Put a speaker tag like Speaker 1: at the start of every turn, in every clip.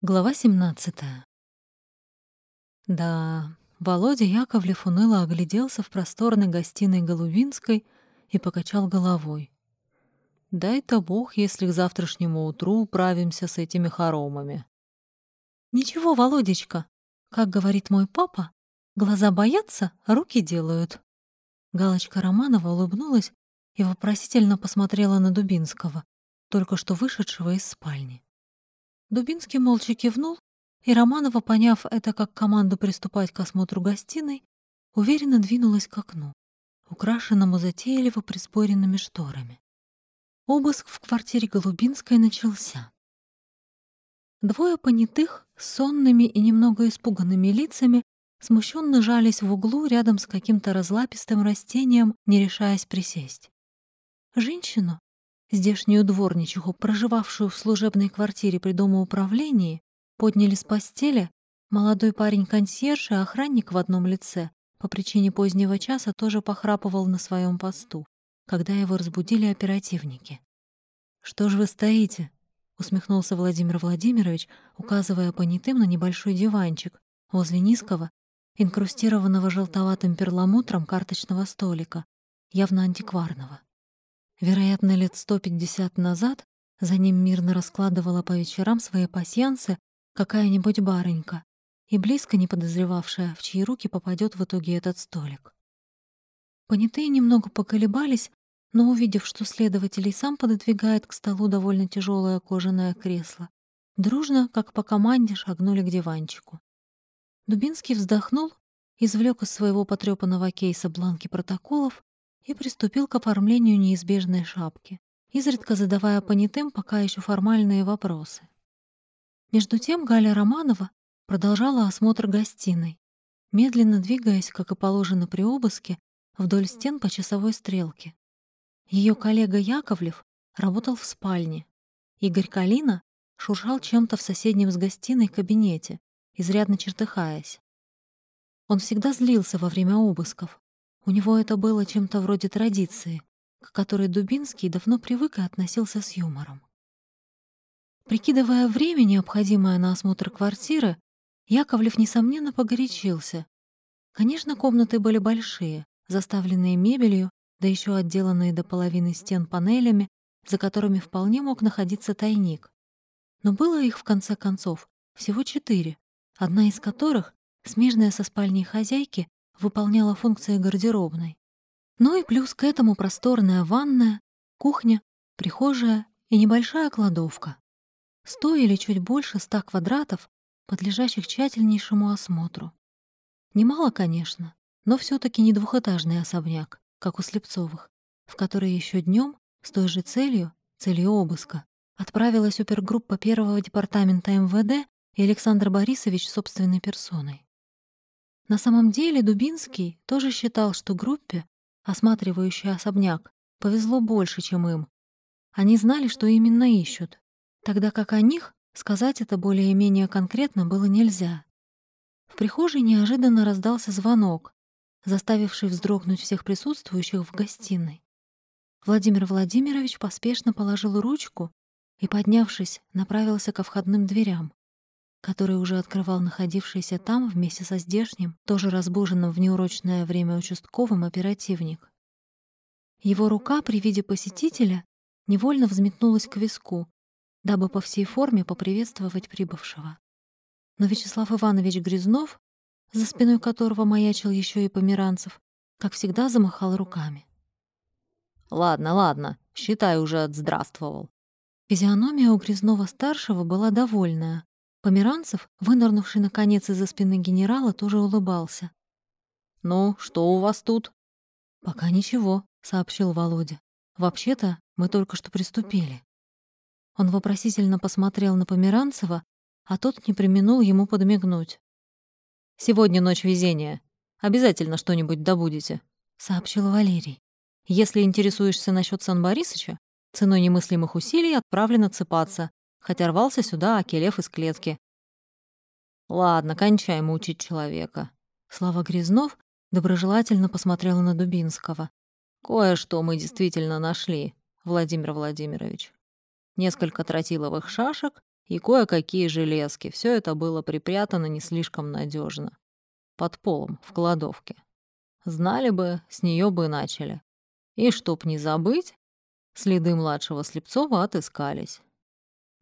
Speaker 1: Глава 17. Да, Володя Яковлев уныло огляделся в просторной гостиной Голубинской и покачал головой. «Дай-то Бог, если к завтрашнему утру управимся с этими хоромами». «Ничего, Володечка, как говорит мой папа, глаза боятся, руки делают». Галочка Романова улыбнулась и вопросительно посмотрела на Дубинского, только что вышедшего из спальни. Дубинский молча кивнул, и Романова, поняв это как команду приступать к осмотру гостиной, уверенно двинулась к окну, украшенному затейливо приспоренными шторами. Обыск в квартире Голубинской начался. Двое понятых, сонными и немного испуганными лицами, смущенно жались в углу рядом с каким-то разлапистым растением, не решаясь присесть. Женщину, Здешнюю дворничиху, проживавшую в служебной квартире при домоуправлении, подняли с постели молодой парень-консьерж и охранник в одном лице по причине позднего часа тоже похрапывал на своем посту, когда его разбудили оперативники. «Что ж вы стоите?» — усмехнулся Владимир Владимирович, указывая понятым на небольшой диванчик возле низкого, инкрустированного желтоватым перламутром карточного столика, явно антикварного. Вероятно, лет сто пятьдесят назад за ним мирно раскладывала по вечерам свои пасьянсы какая-нибудь барынька и близко не подозревавшая, в чьи руки попадет в итоге этот столик. Понятые немного поколебались, но, увидев, что следователь сам пододвигает к столу довольно тяжелое кожаное кресло, дружно, как по команде, шагнули к диванчику. Дубинский вздохнул, извлек из своего потрепанного кейса бланки протоколов и приступил к оформлению неизбежной шапки, изредка задавая понятым пока еще формальные вопросы. Между тем Галя Романова продолжала осмотр гостиной, медленно двигаясь, как и положено при обыске, вдоль стен по часовой стрелке. Ее коллега Яковлев работал в спальне. Игорь Калина шуршал чем-то в соседнем с гостиной кабинете, изрядно чертыхаясь. Он всегда злился во время обысков, у него это было чем-то вроде традиции, к которой Дубинский давно привык и относился с юмором. Прикидывая время, необходимое на осмотр квартиры, Яковлев, несомненно, погорячился. Конечно, комнаты были большие, заставленные мебелью, да еще отделанные до половины стен панелями, за которыми вполне мог находиться тайник. Но было их, в конце концов, всего четыре, одна из которых, смежная со спальней хозяйки, выполняла функции гардеробной. Ну и плюс к этому просторная ванная, кухня, прихожая и небольшая кладовка. Сто или чуть больше ста квадратов, подлежащих тщательнейшему осмотру. Немало, конечно, но все таки не двухэтажный особняк, как у Слепцовых, в который еще днем с той же целью, целью обыска, отправилась опергруппа первого департамента МВД и Александр Борисович собственной персоной. На самом деле Дубинский тоже считал, что группе, осматривающей особняк, повезло больше, чем им. Они знали, что именно ищут, тогда как о них сказать это более-менее конкретно было нельзя. В прихожей неожиданно раздался звонок, заставивший вздрогнуть всех присутствующих в гостиной. Владимир Владимирович поспешно положил ручку и, поднявшись, направился ко входным дверям который уже открывал находившийся там вместе со здешним, тоже разбуженным в неурочное время участковым оперативник. Его рука при виде посетителя невольно взметнулась к виску, дабы по всей форме поприветствовать прибывшего. Но Вячеслав Иванович Грязнов, за спиной которого маячил еще и Померанцев, как всегда замахал руками.
Speaker 2: «Ладно, ладно, считай, уже отздравствовал».
Speaker 1: Физиономия у Грязнова-старшего была довольная, Померанцев, вынырнувший наконец из-за спины генерала, тоже улыбался.
Speaker 2: «Ну, что у вас тут?»
Speaker 1: «Пока ничего», — сообщил Володя. «Вообще-то мы только что приступили». Он вопросительно посмотрел на Померанцева, а тот не применул ему подмигнуть.
Speaker 2: «Сегодня ночь везения. Обязательно что-нибудь добудете», — сообщил Валерий. «Если интересуешься насчет Сан Борисыча, ценой немыслимых усилий отправлен отсыпаться, хотя рвался сюда, окелев из клетки. Ладно, кончай мучить человека.
Speaker 1: Слава Грязнов доброжелательно посмотрела на Дубинского.
Speaker 2: Кое-что мы действительно нашли, Владимир Владимирович. Несколько тротиловых шашек и кое-какие железки. Все это было припрятано не слишком надежно. Под полом, в кладовке. Знали бы, с нее бы начали. И чтоб не забыть, следы младшего Слепцова отыскались.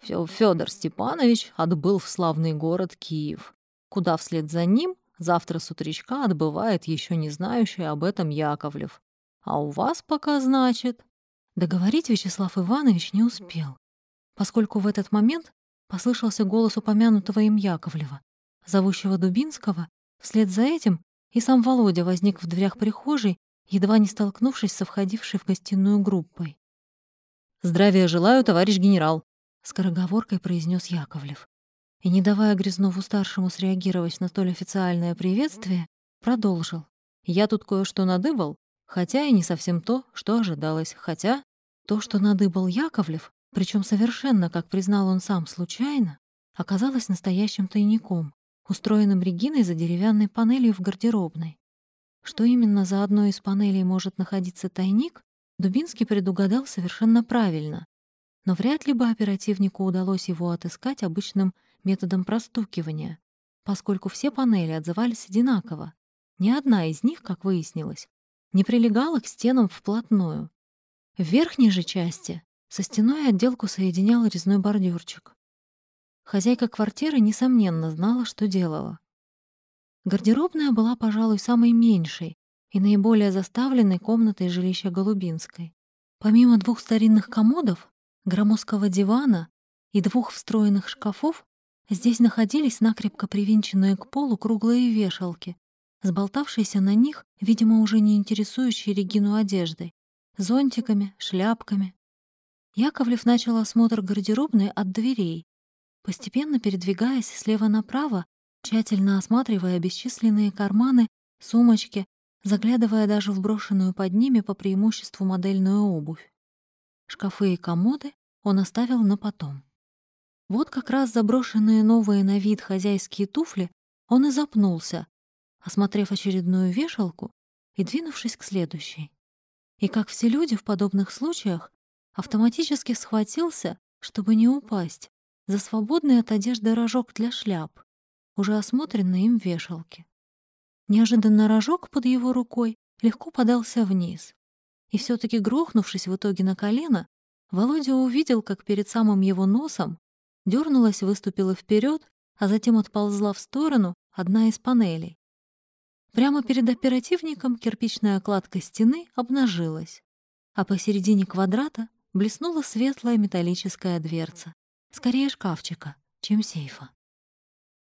Speaker 2: Федор Степанович отбыл в славный город Киев, куда вслед за ним завтра с утречка отбывает еще не знающий об этом Яковлев. А у вас пока, значит...
Speaker 1: Договорить Вячеслав Иванович не успел, поскольку в этот момент послышался голос упомянутого им Яковлева, зовущего Дубинского, вслед за этим и сам Володя возник в дверях прихожей, едва не столкнувшись со входившей в гостиную группой.
Speaker 2: «Здравия желаю, товарищ генерал», —
Speaker 1: скороговоркой произнес Яковлев. И, не давая Грязнову-старшему среагировать на столь официальное приветствие, продолжил.
Speaker 2: «Я тут кое-что надыбал, хотя и не совсем то, что ожидалось, хотя
Speaker 1: то, что надыбал Яковлев, причем совершенно, как признал он сам, случайно, оказалось настоящим тайником, устроенным Региной за деревянной панелью в гардеробной. Что именно за одной из панелей может находиться тайник, Дубинский предугадал совершенно правильно. Но вряд ли бы оперативнику удалось его отыскать обычным методом простукивания, поскольку все панели отзывались одинаково. Ни одна из них, как выяснилось, не прилегала к стенам вплотную. В верхней же части со стеной отделку соединял резной бордюрчик. Хозяйка квартиры, несомненно, знала, что делала. Гардеробная была, пожалуй, самой меньшей и наиболее заставленной комнатой жилища Голубинской. Помимо двух старинных комодов, громоздкого дивана и двух встроенных шкафов, здесь находились накрепко привинченные к полу круглые вешалки, сболтавшиеся на них, видимо, уже не интересующие Регину одеждой, зонтиками, шляпками. Яковлев начал осмотр гардеробной от дверей, постепенно передвигаясь слева направо, тщательно осматривая бесчисленные карманы, сумочки, заглядывая даже в брошенную под ними по преимуществу модельную обувь. Шкафы и комоды он оставил на потом. Вот как раз заброшенные новые на вид хозяйские туфли он и запнулся, осмотрев очередную вешалку и двинувшись к следующей. И как все люди в подобных случаях, автоматически схватился, чтобы не упасть, за свободный от одежды рожок для шляп, уже осмотренный им вешалки. Неожиданно рожок под его рукой легко подался вниз. И все таки грохнувшись в итоге на колено, Володя увидел, как перед самым его носом дернулась, выступила вперед, а затем отползла в сторону одна из панелей. Прямо перед оперативником кирпичная кладка стены обнажилась, а посередине квадрата блеснула светлая металлическая дверца, скорее шкафчика, чем сейфа.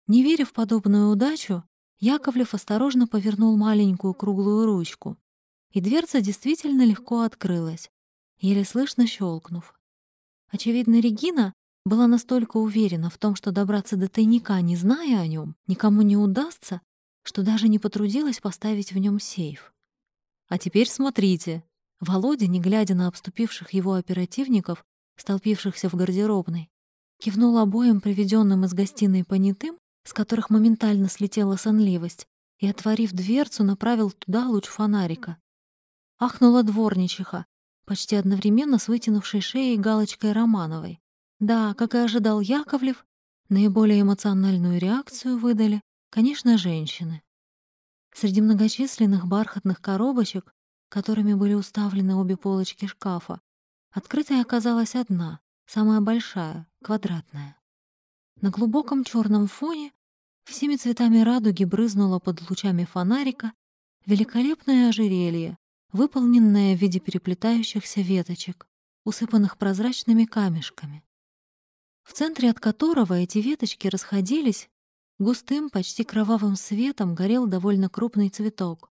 Speaker 1: Не веря в подобную удачу, Яковлев осторожно повернул маленькую круглую ручку, и дверца действительно легко открылась, еле слышно щелкнув. Очевидно, Регина была настолько уверена в том, что добраться до тайника, не зная о нем, никому не удастся, что даже не потрудилась поставить в нем сейф. А теперь смотрите. Володя, не глядя на обступивших его оперативников, столпившихся в гардеробной, кивнул обоим приведенным из гостиной понятым, с которых моментально слетела сонливость, и, отворив дверцу, направил туда луч фонарика. Ахнула дворничиха, почти одновременно с вытянувшей шеей галочкой Романовой. Да, как и ожидал Яковлев, наиболее эмоциональную реакцию выдали Конечно, женщины. Среди многочисленных бархатных коробочек, которыми были уставлены обе полочки шкафа, открытой оказалась одна, самая большая, квадратная. На глубоком черном фоне всеми цветами радуги брызнуло под лучами фонарика великолепное ожерелье, выполненное в виде переплетающихся веточек, усыпанных прозрачными камешками, в центре от которого эти веточки расходились Густым, почти кровавым светом горел довольно крупный цветок,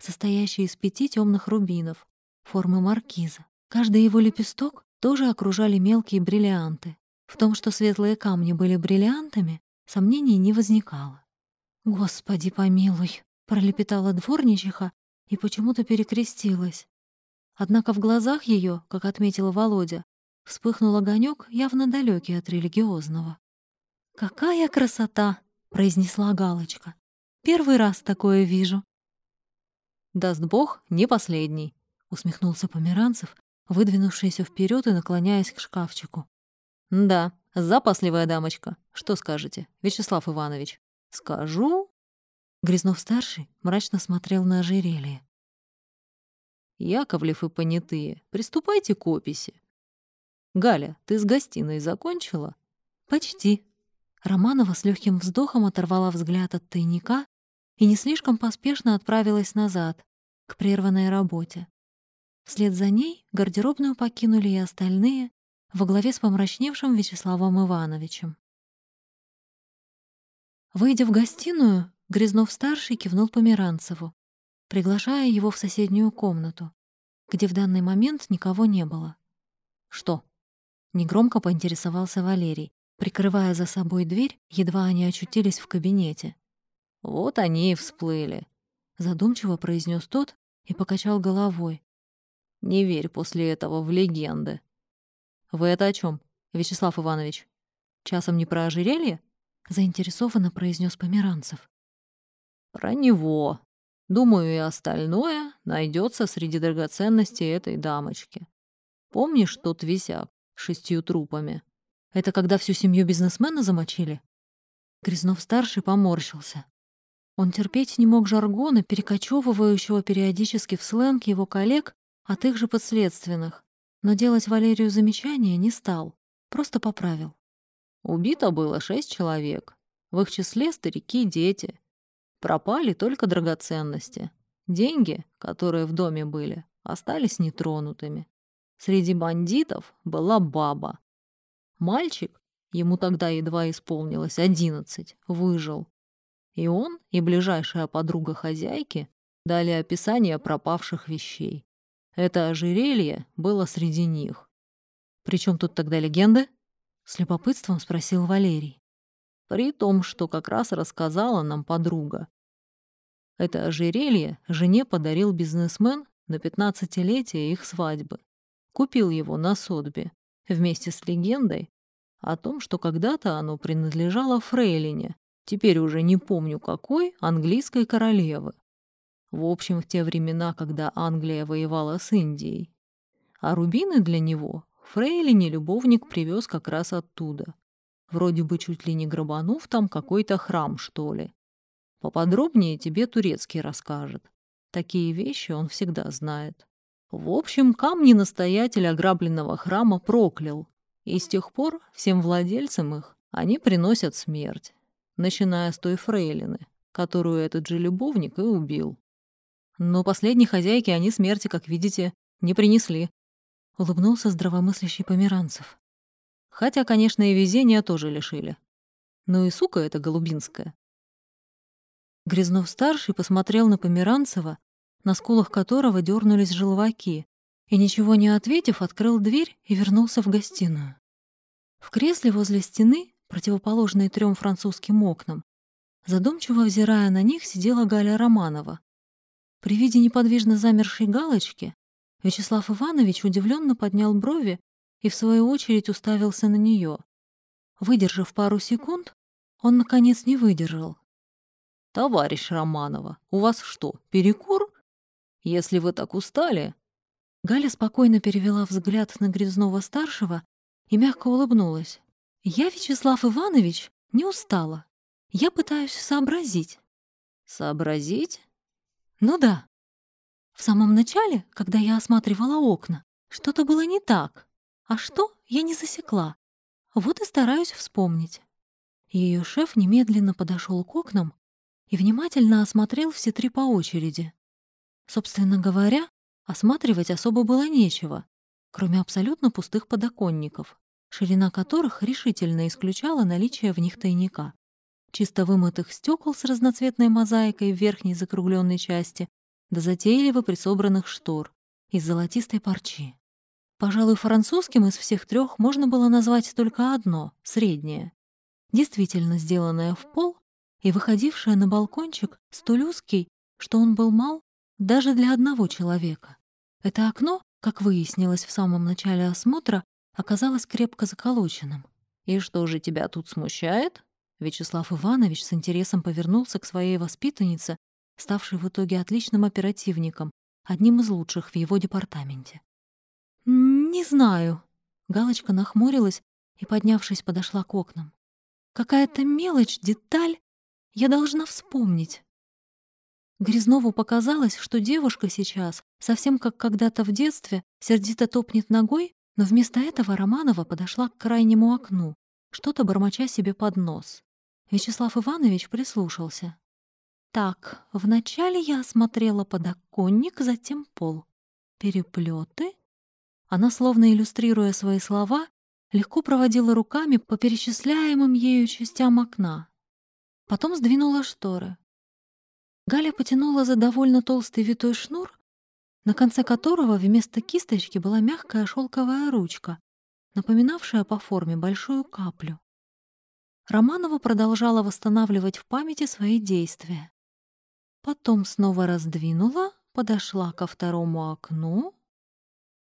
Speaker 1: состоящий из пяти темных рубинов, формы маркиза. Каждый его лепесток тоже окружали мелкие бриллианты. В том, что светлые камни были бриллиантами, сомнений не возникало. «Господи помилуй!» — пролепетала дворничиха и почему-то перекрестилась. Однако в глазах ее, как отметил Володя, вспыхнул огонек, явно далекий от религиозного. «Какая красота!» — произнесла Галочка. «Первый раз такое вижу».
Speaker 2: «Даст Бог, не последний», — усмехнулся Померанцев, выдвинувшийся вперед и наклоняясь к шкафчику. «Да, Запасливая дамочка. Что скажете, Вячеслав Иванович? Скажу.
Speaker 1: Грязнов-старший мрачно смотрел на ожерелье.
Speaker 2: Яковлев и понятые, приступайте к описи. Галя, ты с гостиной закончила?
Speaker 1: Почти. Романова с легким вздохом оторвала взгляд от тайника и не слишком поспешно отправилась назад, к прерванной работе. Вслед за ней гардеробную покинули и остальные, во главе с помрачневшим Вячеславом Ивановичем. Выйдя в гостиную, Грязнов-старший кивнул Померанцеву, приглашая его в соседнюю комнату, где в данный момент никого не было.
Speaker 2: «Что?»
Speaker 1: — негромко поинтересовался Валерий, прикрывая за собой дверь, едва они очутились в кабинете.
Speaker 2: «Вот они и всплыли», —
Speaker 1: задумчиво произнес тот и покачал головой.
Speaker 2: «Не верь после этого в легенды. «Вы это о чем, Вячеслав Иванович? Часом не про ожерелье?»
Speaker 1: — заинтересованно произнес Померанцев.
Speaker 2: «Про него. Думаю, и остальное найдется среди драгоценностей этой дамочки. Помнишь тот висяк с шестью трупами?
Speaker 1: Это когда всю семью бизнесмена замочили?» Грязнов-старший поморщился. Он терпеть не мог жаргона, перекочевывающего периодически в сленг его коллег от их же подследственных. Но делать Валерию замечания не стал, просто поправил.
Speaker 2: Убито было шесть человек. В их числе старики и дети. Пропали только драгоценности. Деньги, которые в доме были, остались нетронутыми. Среди бандитов была баба. Мальчик, ему тогда едва исполнилось одиннадцать, выжил. И он, и ближайшая подруга хозяйки дали описание пропавших вещей. Это ожерелье было среди них.
Speaker 1: «Причем тут тогда легенды?» — с любопытством спросил Валерий.
Speaker 2: При том, что как раз рассказала нам подруга. Это ожерелье жене подарил бизнесмен на пятнадцатилетие их свадьбы. Купил его на Сотбе вместе с легендой о том, что когда-то оно принадлежало фрейлине, теперь уже не помню какой, английской королевы. В общем, в те времена, когда Англия воевала с Индией. А рубины для него Фрейлине любовник привез как раз оттуда. Вроде бы чуть ли не грабанув там какой-то храм, что ли. Поподробнее тебе турецкий расскажет. Такие вещи он всегда знает. В общем, камни настоятель ограбленного храма проклял. И с тех пор всем владельцам их они приносят смерть, начиная с той фрейлины, которую этот же любовник и убил. Но последней хозяйке они смерти, как видите, не принесли.
Speaker 1: Улыбнулся здравомыслящий Померанцев.
Speaker 2: Хотя, конечно, и везения тоже лишили. Ну и сука эта голубинская.
Speaker 1: Грязнов-старший посмотрел на Померанцева, на скулах которого дернулись желваки, и, ничего не ответив, открыл дверь и вернулся в гостиную. В кресле возле стены, противоположной трем французским окнам, задумчиво взирая на них, сидела Галя Романова, при виде неподвижно замершей галочки Вячеслав Иванович удивленно поднял брови и, в свою очередь, уставился на нее. Выдержав пару секунд, он, наконец, не выдержал.
Speaker 2: «Товарищ Романова, у вас что, перекур? Если вы так устали...»
Speaker 1: Галя спокойно перевела взгляд на Грязнова-старшего и мягко улыбнулась. «Я, Вячеслав Иванович, не устала. Я пытаюсь сообразить».
Speaker 2: «Сообразить?
Speaker 1: Ну да. В самом начале, когда я осматривала окна, что-то было не так. А что, я не засекла. Вот и стараюсь вспомнить. Ее шеф немедленно подошел к окнам и внимательно осмотрел все три по очереди. Собственно говоря, осматривать особо было нечего, кроме абсолютно пустых подоконников, ширина которых решительно исключала наличие в них тайника чисто вымытых стекол с разноцветной мозаикой в верхней закругленной части до затейливо присобранных штор из золотистой парчи. Пожалуй, французским из всех трех можно было назвать только одно — среднее. Действительно сделанное в пол и выходившее на балкончик столь узкий, что он был мал даже для одного человека. Это окно, как выяснилось в самом начале осмотра, оказалось крепко заколоченным.
Speaker 2: «И что же тебя тут смущает?»
Speaker 1: Вячеслав Иванович с интересом повернулся к своей воспитаннице, ставшей в итоге отличным оперативником, одним из лучших в его департаменте. «Не знаю». Галочка нахмурилась и, поднявшись, подошла к окнам. Какая-то мелочь, деталь я должна вспомнить. Грязнову показалось, что девушка сейчас, совсем как когда-то в детстве, сердито топнет ногой, но вместо этого Романова подошла к крайнему окну, что-то бормоча себе под нос. Вячеслав Иванович прислушался. Так, вначале я осмотрела подоконник, затем пол. Переплеты. Она, словно иллюстрируя свои слова, легко проводила руками по перечисляемым ею частям окна. Потом сдвинула шторы. Галя потянула за довольно толстый витой шнур, на конце которого вместо кисточки была мягкая шелковая ручка, напоминавшая по форме большую каплю. Романова продолжала восстанавливать в памяти свои действия. Потом снова раздвинула, подошла ко второму окну,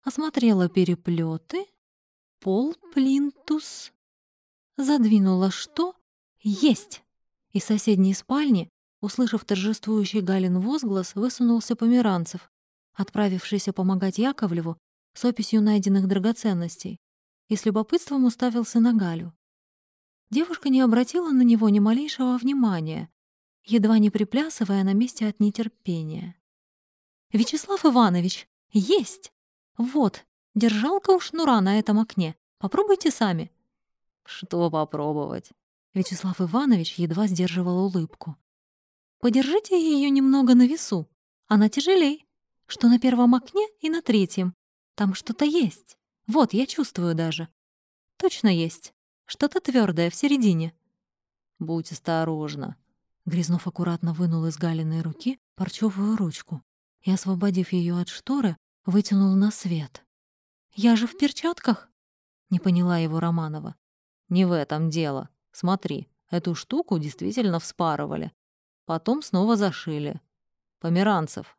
Speaker 1: осмотрела переплеты, пол плинтус, задвинула что? Есть! Из соседней спальни Услышав торжествующий Галин возглас, высунулся Померанцев, отправившийся помогать Яковлеву с описью найденных драгоценностей, и с любопытством уставился на Галю. Девушка не обратила на него ни малейшего внимания, едва не приплясывая на месте от нетерпения. «Вячеслав Иванович, есть! Вот, держалка у шнура на этом окне. Попробуйте сами».
Speaker 2: «Что попробовать?»
Speaker 1: Вячеслав Иванович едва сдерживал улыбку. Подержите ее немного на весу. Она тяжелей. Что на первом окне и на третьем. Там что-то есть. Вот, я чувствую даже. Точно есть. Что-то твердое в середине.
Speaker 2: Будь осторожна.
Speaker 1: Грязнов аккуратно вынул из Галиной руки парчевую ручку и, освободив ее от шторы, вытянул на свет. «Я же в перчатках?» — не поняла его Романова.
Speaker 2: «Не в этом дело. Смотри, эту штуку действительно вспарывали. Потом снова зашили. Померанцев.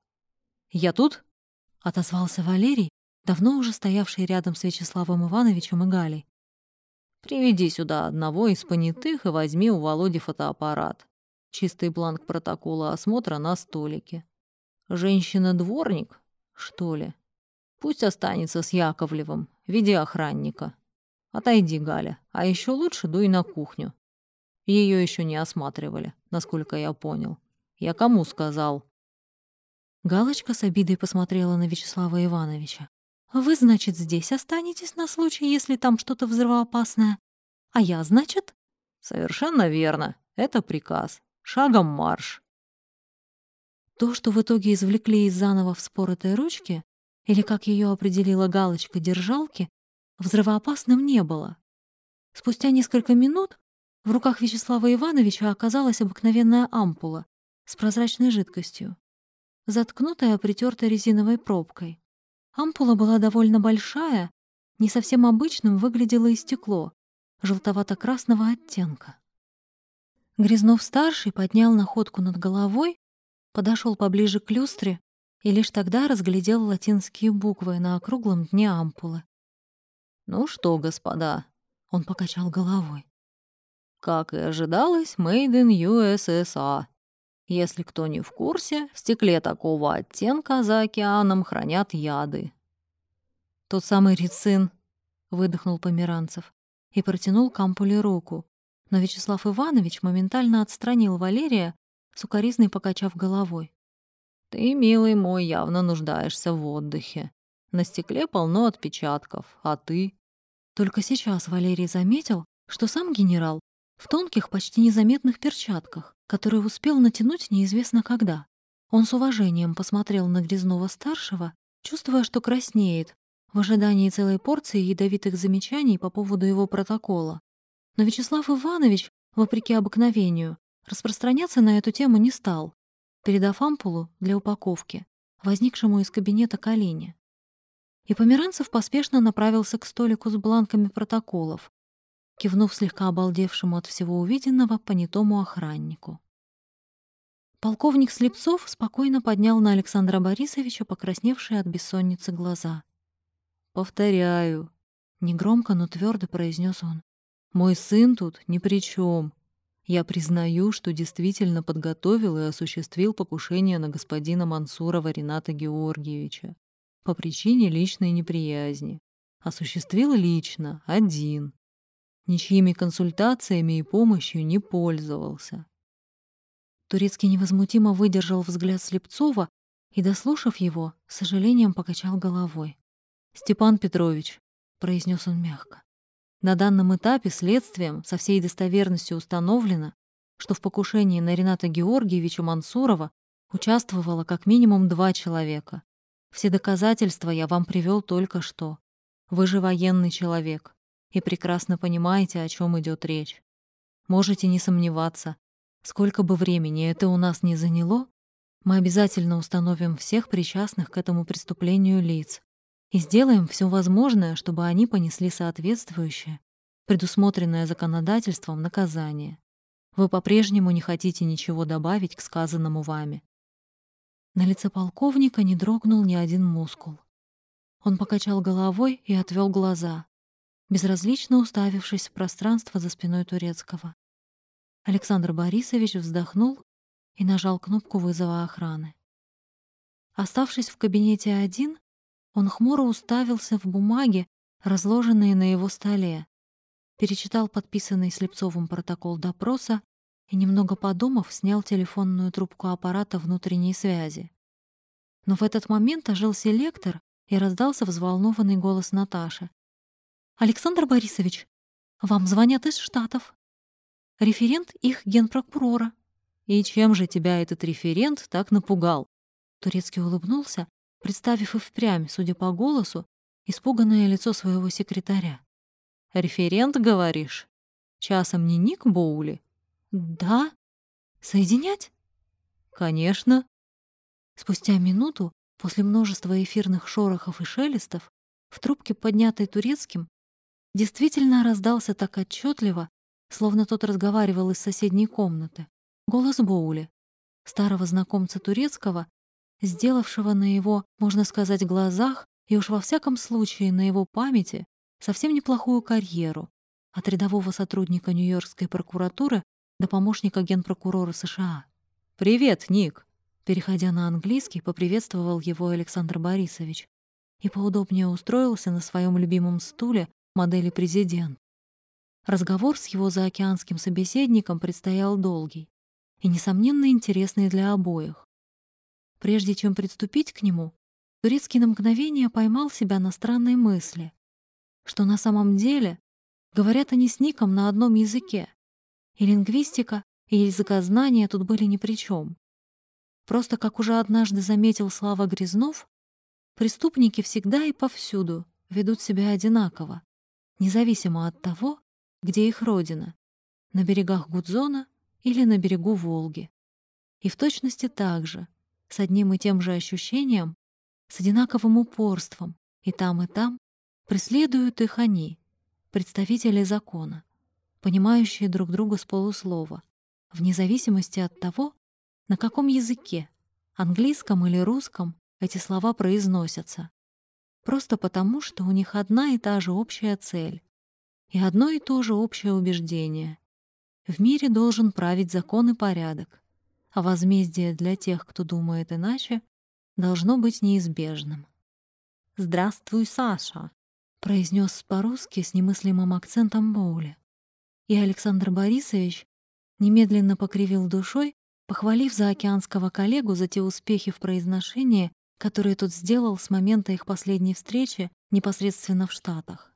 Speaker 2: «Я тут?» — отозвался Валерий, давно уже стоявший рядом с Вячеславом Ивановичем и Галей. «Приведи сюда одного из понятых и возьми у Володи фотоаппарат. Чистый бланк протокола осмотра на столике. Женщина-дворник, что ли? Пусть останется с Яковлевым, веди охранника. Отойди, Галя, а еще лучше дуй на кухню. Ее еще не осматривали, насколько я понял. Я кому сказал?»
Speaker 1: Галочка с обидой посмотрела на Вячеслава Ивановича. «Вы, значит, здесь останетесь на случай, если там что-то взрывоопасное? А я, значит?»
Speaker 2: «Совершенно верно. Это приказ. Шагом марш».
Speaker 1: То, что в итоге извлекли из заново вспоротой ручки, или, как ее определила галочка, держалки, взрывоопасным не было. Спустя несколько минут в руках Вячеслава Ивановича оказалась обыкновенная ампула с прозрачной жидкостью, заткнутая притертой резиновой пробкой. Ампула была довольно большая, не совсем обычным выглядело и стекло, желтовато-красного оттенка. Грязнов-старший поднял находку над головой, подошел поближе к люстре и лишь тогда разглядел латинские буквы на округлом дне ампулы.
Speaker 2: «Ну что, господа?» — он покачал головой. Как и ожидалось, Made in USSR. Если кто не в курсе, в стекле такого оттенка за океаном хранят яды.
Speaker 1: «Тот самый рицин», — выдохнул Померанцев и протянул к ампуле руку. Но Вячеслав Иванович моментально отстранил Валерия, сукоризной покачав головой.
Speaker 2: «Ты, милый мой, явно нуждаешься в отдыхе. На стекле полно отпечатков, а ты...»
Speaker 1: Только сейчас Валерий заметил, что сам генерал в тонких, почти незаметных перчатках, которые успел натянуть неизвестно когда. Он с уважением посмотрел на Грязнова-старшего, чувствуя, что краснеет, в ожидании целой порции ядовитых замечаний по поводу его протокола. Но Вячеслав Иванович, вопреки обыкновению, распространяться на эту тему не стал, передав ампулу для упаковки, возникшему из кабинета Калине. И Померанцев поспешно направился к столику с бланками протоколов, кивнув слегка обалдевшему от всего увиденного понятому охраннику. Полковник Слепцов спокойно поднял на Александра Борисовича покрасневшие от бессонницы глаза.
Speaker 2: «Повторяю», — негромко, но твердо произнес он, «мой сын тут ни при чем. Я признаю, что действительно подготовил и осуществил покушение на господина Мансурова Рената Георгиевича по причине личной неприязни. Осуществил лично, один,
Speaker 1: ничьими консультациями и помощью не пользовался.
Speaker 2: Турецкий невозмутимо выдержал взгляд Слепцова и, дослушав его, с сожалением покачал головой.
Speaker 1: «Степан Петрович», — произнес он мягко, — «на данном этапе следствием со всей достоверностью установлено, что в покушении на Рената Георгиевича Мансурова участвовало как минимум два человека. Все доказательства я вам привел только что. Вы же военный человек и прекрасно понимаете, о чем идет речь. Можете не сомневаться, сколько бы времени это у нас не заняло, мы обязательно установим всех причастных к этому преступлению лиц и сделаем все возможное, чтобы они понесли соответствующее, предусмотренное законодательством наказание. Вы по-прежнему не хотите ничего добавить к сказанному вами.
Speaker 2: На лице полковника не дрогнул ни один мускул. Он покачал головой и отвел глаза, безразлично уставившись в пространство за спиной Турецкого. Александр Борисович вздохнул и нажал кнопку вызова охраны. Оставшись в кабинете один, он хмуро уставился в бумаги, разложенные на его столе, перечитал подписанный Слепцовым протокол допроса и, немного подумав, снял телефонную трубку аппарата внутренней связи. Но в этот момент ожил селектор и раздался взволнованный голос Наташи. «Александр Борисович, вам звонят из Штатов. Референт их генпрокурора».
Speaker 1: «И чем же тебя этот референт так напугал?»
Speaker 2: Турецкий улыбнулся, представив и впрямь, судя по голосу, испуганное лицо своего секретаря.
Speaker 1: «Референт, говоришь? Часом не Ник Боули?»
Speaker 2: «Да? Соединять?»
Speaker 1: «Конечно».
Speaker 2: Спустя минуту, после множества эфирных шорохов и шелестов, в трубке, поднятой турецким, действительно раздался так отчетливо, словно тот разговаривал из соседней комнаты, голос Боули, старого знакомца турецкого, сделавшего на его, можно сказать, глазах и уж во всяком случае на его памяти совсем неплохую карьеру от рядового сотрудника Нью-Йоркской прокуратуры до помощника генпрокурора США.
Speaker 1: «Привет, Ник!»
Speaker 2: Переходя на английский, поприветствовал его Александр Борисович и поудобнее устроился на своем любимом стуле модели «Президент». Разговор с его заокеанским собеседником предстоял долгий и, несомненно, интересный для обоих. Прежде чем приступить к нему, Турецкий на мгновение поймал себя на странной мысли, что на самом деле говорят они с Ником на одном языке, и лингвистика, и языкознание тут были ни при чем. Просто, как уже однажды заметил Слава Грязнов, преступники всегда и повсюду ведут себя одинаково, независимо от того, где их родина — на берегах Гудзона или на берегу Волги. И в точности так же, с одним и тем же ощущением, с одинаковым упорством, и там, и там преследуют их они, представители закона понимающие друг друга с полуслова, вне зависимости от того, на каком языке, английском или русском, эти слова произносятся. Просто потому, что у них одна и та же общая цель и одно и то же общее убеждение. В мире должен править закон и порядок, а возмездие для тех, кто думает иначе, должно быть неизбежным.
Speaker 1: «Здравствуй, Саша!»
Speaker 2: — произнес по-русски с немыслимым акцентом Боули. И Александр Борисович немедленно покривил душой, похвалив заокеанского коллегу за те успехи в произношении, которые тот сделал с момента их последней встречи непосредственно в Штатах.